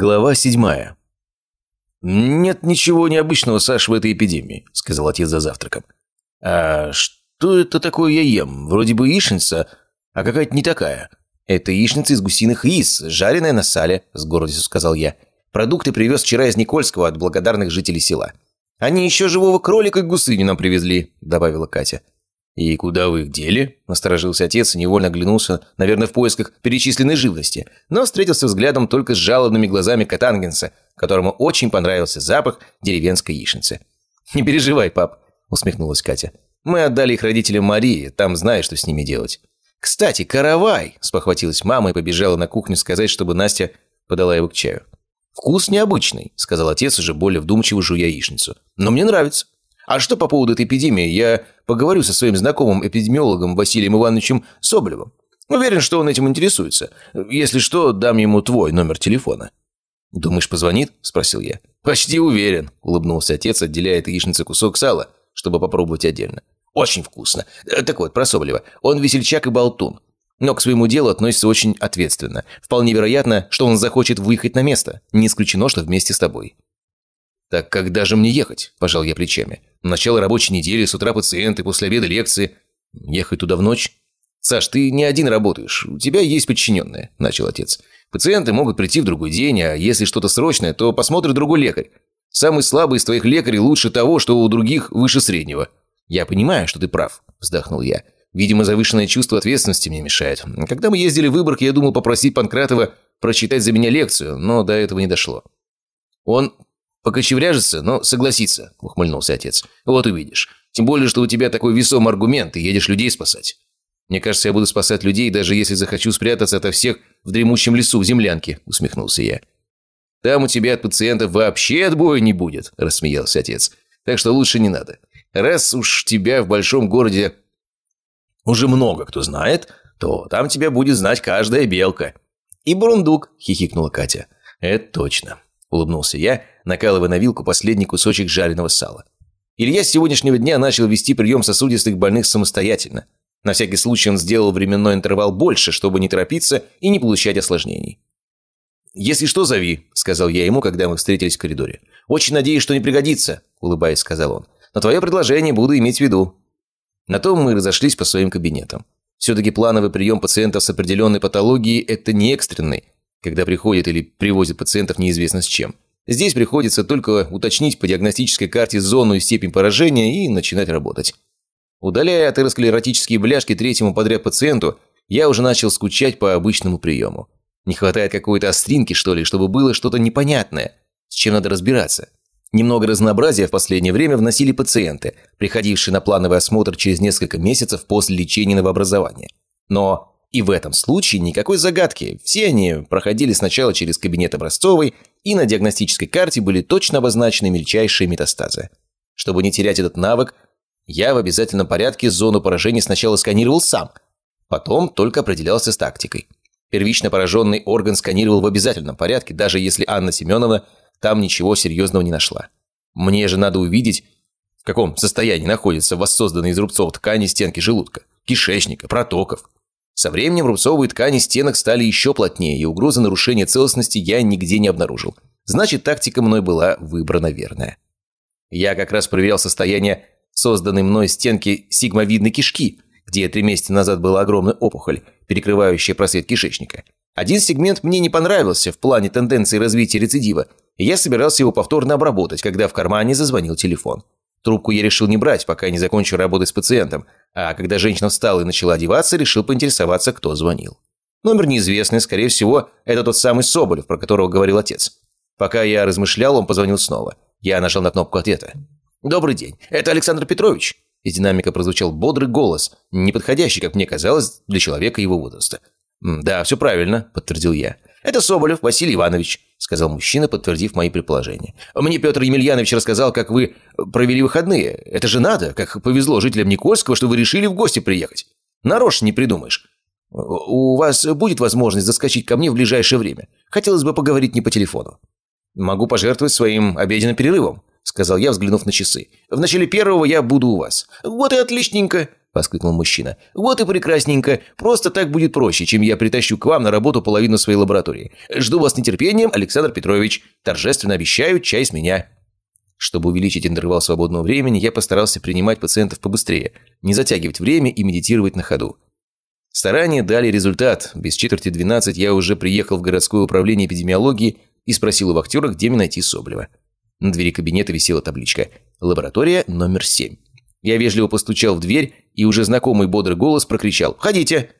Глава седьмая. «Нет ничего необычного, Саш, в этой эпидемии», – сказал отец за завтраком. «А что это такое я ем? Вроде бы яичница, а какая-то не такая». «Это яичница из гусиных яиц, жареная на сале», – с гордостью сказал я. «Продукты привез вчера из Никольского от благодарных жителей села». «Они еще живого кролика и гусыню нам привезли», – добавила Катя. «И куда вы их дели?» – насторожился отец и невольно оглянулся, наверное, в поисках перечисленной живности, но встретился взглядом только с жалобными глазами Катангенса, которому очень понравился запах деревенской яичницы. «Не переживай, пап», – усмехнулась Катя. «Мы отдали их родителям Марии, там знаешь, что с ними делать». «Кстати, каравай!» – спохватилась мама и побежала на кухню сказать, чтобы Настя подала его к чаю. «Вкус необычный», – сказал отец, уже более вдумчиво жуя яичницу. «Но мне нравится». А что по поводу этой эпидемии? Я поговорю со своим знакомым эпидемиологом Василием Ивановичем Соболевым. Уверен, что он этим интересуется. Если что, дам ему твой номер телефона». «Думаешь, позвонит?» – спросил я. «Почти уверен», – улыбнулся отец, отделяя от яичницы кусок сала, чтобы попробовать отдельно. «Очень вкусно. Так вот, про Соболева. Он весельчак и болтун. Но к своему делу относится очень ответственно. Вполне вероятно, что он захочет выехать на место. Не исключено, что вместе с тобой. «Так когда же мне ехать?» – пожал я плечами. «Начало рабочей недели, с утра пациенты, после обеда лекции. Ехать туда в ночь?» «Саш, ты не один работаешь, у тебя есть подчиненные», – начал отец. «Пациенты могут прийти в другой день, а если что-то срочное, то посмотрит другой лекарь. Самый слабый из твоих лекарей лучше того, что у других выше среднего». «Я понимаю, что ты прав», – вздохнул я. «Видимо, завышенное чувство ответственности мне мешает. Когда мы ездили в Выборг, я думал попросить Панкратова прочитать за меня лекцию, но до этого не дошло. Он «Покочевряжется, но согласится», – ухмыльнулся отец. «Вот увидишь. Тем более, что у тебя такой весомый аргумент, ты едешь людей спасать». «Мне кажется, я буду спасать людей, даже если захочу спрятаться ото всех в дремучем лесу в землянке», – усмехнулся я. «Там у тебя от пациентов вообще отбоя не будет», – рассмеялся отец. «Так что лучше не надо. Раз уж тебя в большом городе уже много кто знает, то там тебя будет знать каждая белка». «И бурундук», – хихикнула Катя. «Это точно», – улыбнулся я, накалывая на вилку последний кусочек жареного сала. Илья с сегодняшнего дня начал вести прием сосудистых больных самостоятельно. На всякий случай он сделал временной интервал больше, чтобы не торопиться и не получать осложнений. «Если что, зови», – сказал я ему, когда мы встретились в коридоре. «Очень надеюсь, что не пригодится», – улыбаясь, сказал он. «Но твое предложение буду иметь в виду». На том мы разошлись по своим кабинетам. Все-таки плановый прием пациентов с определенной патологией – это не экстренный, когда приходят или привозят пациентов неизвестно с чем. Здесь приходится только уточнить по диагностической карте зону и степень поражения и начинать работать. Удаляя атеросклеротические бляшки третьему подряд пациенту, я уже начал скучать по обычному приему. Не хватает какой-то остринки, что ли, чтобы было что-то непонятное, с чем надо разбираться. Немного разнообразия в последнее время вносили пациенты, приходившие на плановый осмотр через несколько месяцев после лечения новообразования. Но и в этом случае никакой загадки. Все они проходили сначала через кабинет образцовой, и на диагностической карте были точно обозначены мельчайшие метастазы. Чтобы не терять этот навык, я в обязательном порядке зону поражения сначала сканировал сам, потом только определялся с тактикой. Первично пораженный орган сканировал в обязательном порядке, даже если Анна Семеновна там ничего серьезного не нашла. Мне же надо увидеть, в каком состоянии находятся воссозданные из рубцов ткани стенки желудка, кишечника, протоков. Со временем рубцовые ткани стенок стали еще плотнее, и угрозы нарушения целостности я нигде не обнаружил. Значит, тактика мной была выбрана верная. Я как раз проверял состояние созданной мной стенки сигмовидной кишки, где три месяца назад была огромная опухоль, перекрывающая просвет кишечника. Один сегмент мне не понравился в плане тенденции развития рецидива, и я собирался его повторно обработать, когда в кармане зазвонил телефон. Трубку я решил не брать, пока не закончу работать с пациентом, а когда женщина встала и начала одеваться, решил поинтересоваться, кто звонил. Номер неизвестный, скорее всего, это тот самый Соболев, про которого говорил отец. Пока я размышлял, он позвонил снова. Я нажал на кнопку ответа. «Добрый день, это Александр Петрович». Из динамика прозвучал бодрый голос, неподходящий, как мне казалось, для человека его возраста. «Да, все правильно», – подтвердил я. «Это Соболев Василий Иванович», – сказал мужчина, подтвердив мои предположения. «Мне Петр Емельянович рассказал, как вы провели выходные. Это же надо, как повезло жителям Никольского, что вы решили в гости приехать. Нарочно не придумаешь. У вас будет возможность заскочить ко мне в ближайшее время. Хотелось бы поговорить не по телефону». «Могу пожертвовать своим обеденным перерывом», — сказал я, взглянув на часы. «В начале первого я буду у вас». «Вот и отличненько!» – воскликнул мужчина. «Вот и прекрасненько. Просто так будет проще, чем я притащу к вам на работу половину своей лаборатории. Жду вас с нетерпением, Александр Петрович. Торжественно обещаю, чай с меня». Чтобы увеличить интервал свободного времени, я постарался принимать пациентов побыстрее, не затягивать время и медитировать на ходу. Старания дали результат. Без четверти 12 я уже приехал в городское управление эпидемиологии и спросил у вахтера, где мне найти Соболева. На двери кабинета висела табличка «Лаборатория номер 7». Я вежливо постучал в дверь, и уже знакомый бодрый голос прокричал «Входите!».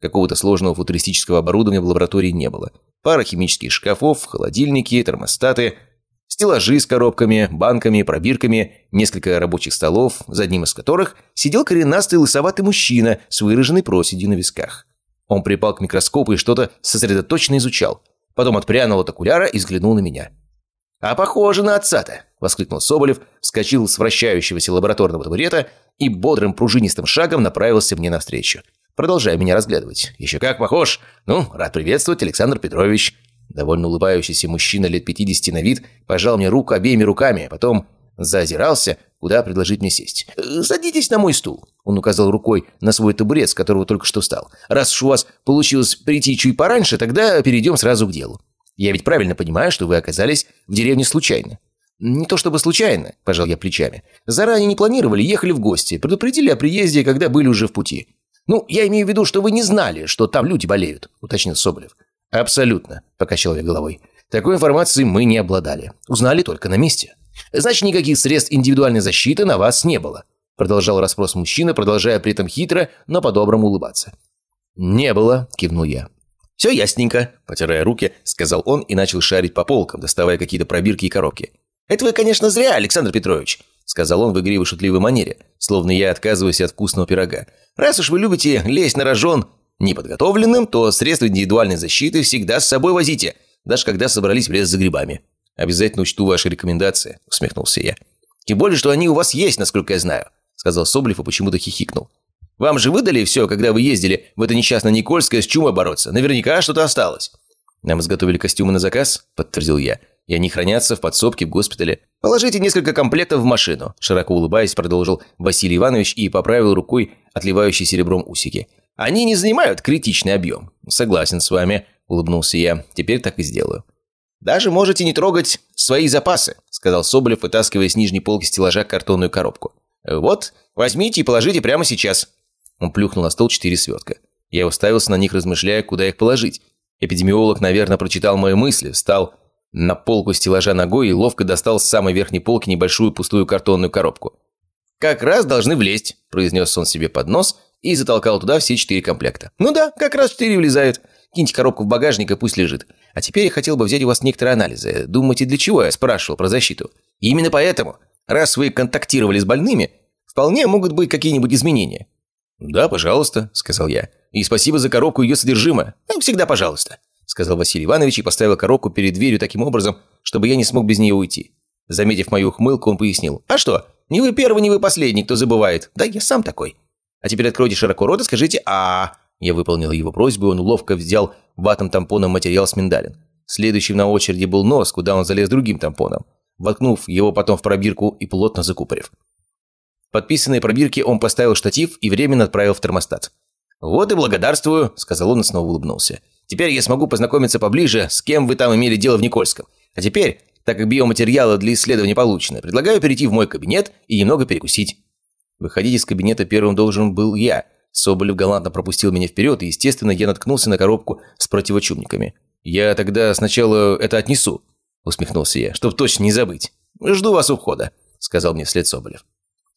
Какого-то сложного футуристического оборудования в лаборатории не было. Пара химических шкафов, холодильники, термостаты – стеллажи с коробками, банками, пробирками, несколько рабочих столов, за одним из которых сидел коренастый лысоватый мужчина с выраженной проседью на висках. Он припал к микроскопу и что-то сосредоточенно изучал. Потом отпрянул от окуляра и взглянул на меня. «А похоже на отца-то!» – воскликнул Соболев, вскочил с вращающегося лабораторного табурета и бодрым пружинистым шагом направился мне навстречу, продолжая меня разглядывать. «Еще как похож! Ну, рад приветствовать, Александр Петрович!» Довольно улыбающийся мужчина лет 50 на вид пожал мне руку обеими руками, а потом заозирался, куда предложить мне сесть. «Э, «Садитесь на мой стул», — он указал рукой на свой табурет, с которого только что встал. «Раз уж у вас получилось прийти чуть пораньше, тогда перейдем сразу к делу. Я ведь правильно понимаю, что вы оказались в деревне случайно». «Не то чтобы случайно», – пожал я плечами. «Заранее не планировали, ехали в гости, предупредили о приезде, когда были уже в пути». «Ну, я имею в виду, что вы не знали, что там люди болеют», – уточнил Соболев. «Абсолютно», – покачал я головой. «Такой информации мы не обладали. Узнали только на месте. Значит, никаких средств индивидуальной защиты на вас не было», – продолжал расспрос мужчина, продолжая при этом хитро, но по-доброму улыбаться. «Не было», – кивнул я. «Все ясненько», – потирая руки, сказал он и начал шарить по полкам, доставая какие-то пробирки и коробки. «Это вы, конечно, зря, Александр Петрович», – сказал он в игривой шутливой манере, словно я отказываюсь от вкусного пирога. «Раз уж вы любите лезть на рожон, неподготовленным, то средства индивидуальной защиты всегда с собой возите, даже когда собрались в лес за грибами. Обязательно учту ваши рекомендации, усмехнулся я. Тем более, что они у вас есть, насколько я знаю, сказал Соблев и почему-то хихикнул. Вам же выдали все, когда вы ездили в это несчастное Никольское с чумой бороться. Наверняка что-то осталось. Нам изготовили костюмы на заказ, подтвердил я. И они хранятся в подсобке в госпитале. Положите несколько комплектов в машину, широко улыбаясь, продолжил Василий Иванович и поправил рукой отливающий серебром усики. Они не занимают критичный объем. Согласен с вами, улыбнулся я. Теперь так и сделаю. Даже можете не трогать свои запасы, сказал Соболев, вытаскивая с нижней полки стеллажа картонную коробку. Вот, возьмите и положите прямо сейчас. Он плюхнул на стол четыре свертка. Я уставился на них, размышляя, куда их положить. Эпидемиолог, наверное, прочитал мои мысли, встал на полку стеллажа ногой и ловко достал с самой верхней полки небольшую пустую картонную коробку. «Как раз должны влезть», – произнес он себе под нос и затолкал туда все четыре комплекта. «Ну да, как раз четыре влезают. Киньте коробку в багажник и пусть лежит. А теперь я хотел бы взять у вас некоторые анализы. Думаете, для чего я спрашивал про защиту? Именно поэтому, раз вы контактировали с больными, вполне могут быть какие-нибудь изменения». «Да, пожалуйста», – сказал я. «И спасибо за коробку и ее содержимое». «Ну, «Всегда пожалуйста», – сказал Василий Иванович и поставил коробку перед дверью таким образом, чтобы я не смог без нее уйти. Заметив мою ухмылку, он пояснил. «А что, не вы первый, не вы последний, кто забывает. Да я сам такой». А теперь откройте широко рот и скажите «А». Я выполнил его просьбу, и он ловко взял ватным тампоном материал с миндалин. Следующим на очереди был нос, куда он залез другим тампоном, воткнув его потом в пробирку и плотно закупорив. Подписанные пробирки он поставил штатив и временно отправил в термостат. «Вот и благодарствую», – сказал он и снова улыбнулся. «Теперь я смогу познакомиться поближе, с кем вы там имели дело в Никольском. А теперь, так как биоматериалы для исследования получены, предлагаю перейти в мой кабинет и немного перекусить». Выходить из кабинета первым должен был я. Соболев галантно пропустил меня вперед, и, естественно, я наткнулся на коробку с противочумниками. «Я тогда сначала это отнесу», – усмехнулся я, – «чтоб точно не забыть. Жду вас у входа», – сказал мне вслед Соболев.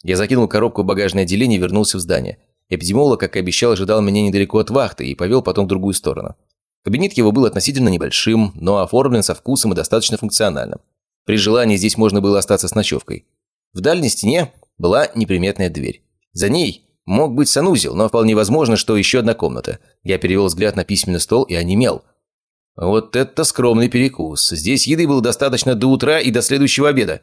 Я закинул коробку в багажное отделение и вернулся в здание. Эпидемиолог, как и обещал, ожидал меня недалеко от вахты и повел потом в другую сторону. Кабинет его был относительно небольшим, но оформлен со вкусом и достаточно функциональным. При желании здесь можно было остаться с ночевкой. В дальней стене была неприметная дверь. За ней мог быть санузел, но вполне возможно, что еще одна комната. Я перевел взгляд на письменный стол и онемел. Вот это скромный перекус. Здесь еды было достаточно до утра и до следующего обеда.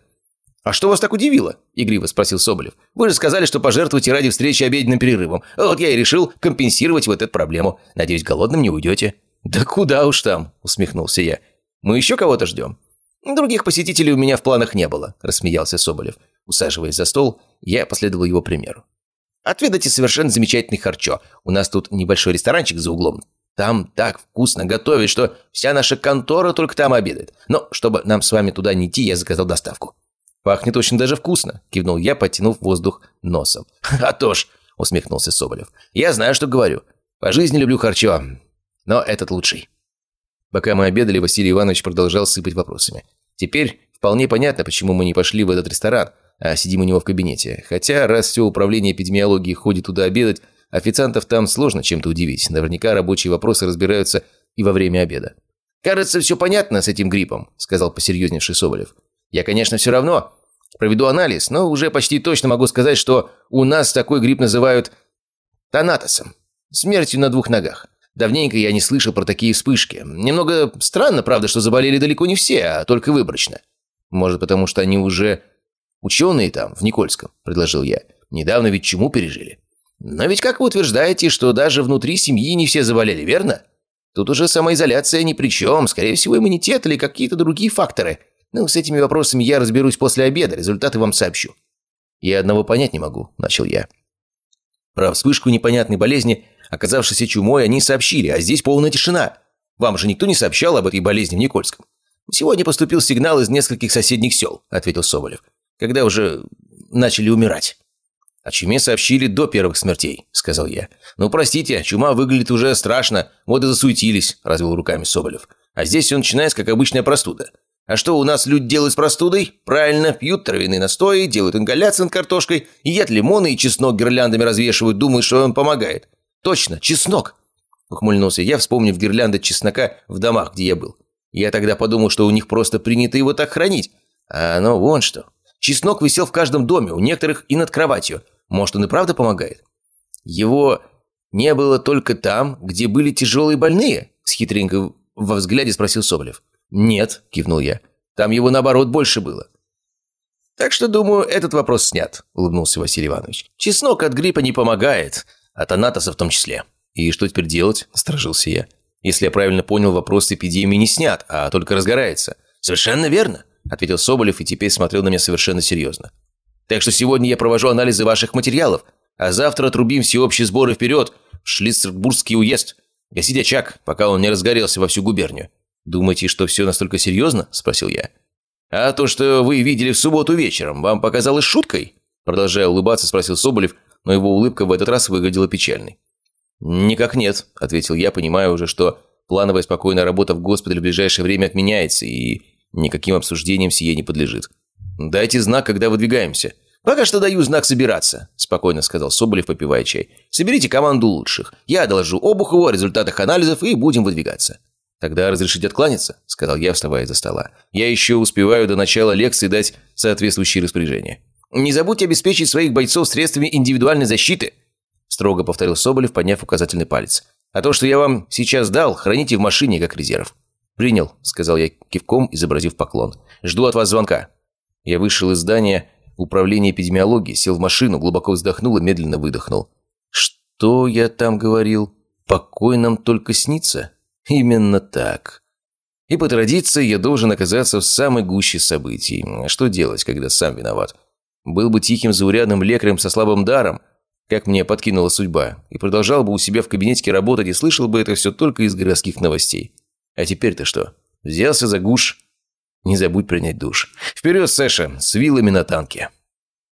«А что вас так удивило?» – игриво спросил Соболев. «Вы же сказали, что пожертвуете ради встречи обеденным перерывом. Вот я и решил компенсировать вот эту проблему. Надеюсь, голодным не уйдете». «Да куда уж там?» – усмехнулся я. «Мы еще кого-то ждем?» Других посетителей у меня в планах не было», – рассмеялся Соболев. Усаживаясь за стол, я последовал его примеру. «Отведайте совершенно замечательный харчо. У нас тут небольшой ресторанчик за углом. Там так вкусно готовят, что вся наша контора только там обедает. Но чтобы нам с вами туда не идти, я заказал доставку». «Пахнет очень даже вкусно», – кивнул я, потянув воздух носом. «А то ж», – усмехнулся Соболев. «Я знаю, что говорю. По жизни люблю харчо, но этот лучший». Пока мы обедали, Василий Иванович продолжал сыпать вопросами. Теперь вполне понятно, почему мы не пошли в этот ресторан, а сидим у него в кабинете. Хотя, раз все управление эпидемиологии ходит туда обедать, официантов там сложно чем-то удивить. Наверняка рабочие вопросы разбираются и во время обеда. «Кажется, все понятно с этим гриппом», – сказал посерьезневший Соболев. «Я, конечно, все равно проведу анализ, но уже почти точно могу сказать, что у нас такой грипп называют тонатосом. Смертью на двух ногах. Давненько я не слышал про такие вспышки. Немного странно, правда, что заболели далеко не все, а только выборочно. Может, потому что они уже ученые там, в Никольском, предложил я. Недавно ведь чему пережили? Но ведь как вы утверждаете, что даже внутри семьи не все заболели, верно? Тут уже самоизоляция ни при чем, скорее всего, иммунитет или какие-то другие факторы. Ну, с этими вопросами я разберусь после обеда, результаты вам сообщу. Я одного понять не могу, начал я. Про вспышку непонятной болезни Оказавшись чумой, они сообщили, а здесь полная тишина. Вам же никто не сообщал об этой болезни в Никольском. Сегодня поступил сигнал из нескольких соседних сел, ответил Соболев. Когда уже начали умирать. «О чуме сообщили до первых смертей», – сказал я. «Ну, простите, чума выглядит уже страшно, вот и засуетились», – развел руками Соболев. «А здесь все начинается, как обычная простуда. А что у нас люди делают с простудой? Правильно, пьют травяные настои, делают ингаляции над картошкой, едят лимоны и чеснок гирляндами развешивают, думают, что он помогает. «Точно, чеснок!» – ухмыльнулся я, вспомнив гирлянды чеснока в домах, где я был. Я тогда подумал, что у них просто принято его так хранить. А оно вон что. Чеснок висел в каждом доме, у некоторых и над кроватью. Может, он и правда помогает? Его не было только там, где были тяжелые больные? С хитренькой во взгляде спросил Соболев. «Нет», – кивнул я. «Там его, наоборот, больше было». «Так что, думаю, этот вопрос снят», – улыбнулся Василий Иванович. «Чеснок от гриппа не помогает. От Анатоса в том числе. И что теперь делать? Насторожился я. Если я правильно понял, вопрос эпидемии не снят, а только разгорается. Совершенно верно, ответил Соболев и теперь смотрел на меня совершенно серьезно. Так что сегодня я провожу анализы ваших материалов, а завтра отрубим всеобщие сборы вперед в Шлиссербургский уезд. Гасить очаг, пока он не разгорелся во всю губернию. Думаете, что все настолько серьезно? Спросил я. А то, что вы видели в субботу вечером, вам показалось шуткой? Продолжая улыбаться, спросил Соболев, но его улыбка в этот раз выглядела печальной. «Никак нет», – ответил я, понимая уже, что плановая спокойная работа в госпитале в ближайшее время отменяется и никаким обсуждениям сие не подлежит. «Дайте знак, когда выдвигаемся». «Пока что даю знак собираться», – спокойно сказал Соболев, попивая чай. «Соберите команду лучших. Я доложу Обухову о результатах анализов и будем выдвигаться». «Тогда разрешите откланяться», – сказал я, вставая за стола. «Я еще успеваю до начала лекции дать соответствующие распоряжения». «Не забудьте обеспечить своих бойцов средствами индивидуальной защиты», строго повторил Соболев, подняв указательный палец. «А то, что я вам сейчас дал, храните в машине как резерв». «Принял», – сказал я кивком, изобразив поклон. «Жду от вас звонка». Я вышел из здания управления эпидемиологии, сел в машину, глубоко вздохнул и медленно выдохнул. «Что я там говорил? Покой нам только снится?» «Именно так». И по традиции я должен оказаться в самой гуще событий. Что делать, когда сам виноват? Был бы тихим заурядным лекарем со слабым даром, как мне подкинула судьба, и продолжал бы у себя в кабинете работать и слышал бы это все только из городских новостей. А теперь-то что? Взялся за гуш? Не забудь принять душ. Вперед, Сэша, с вилами на танке.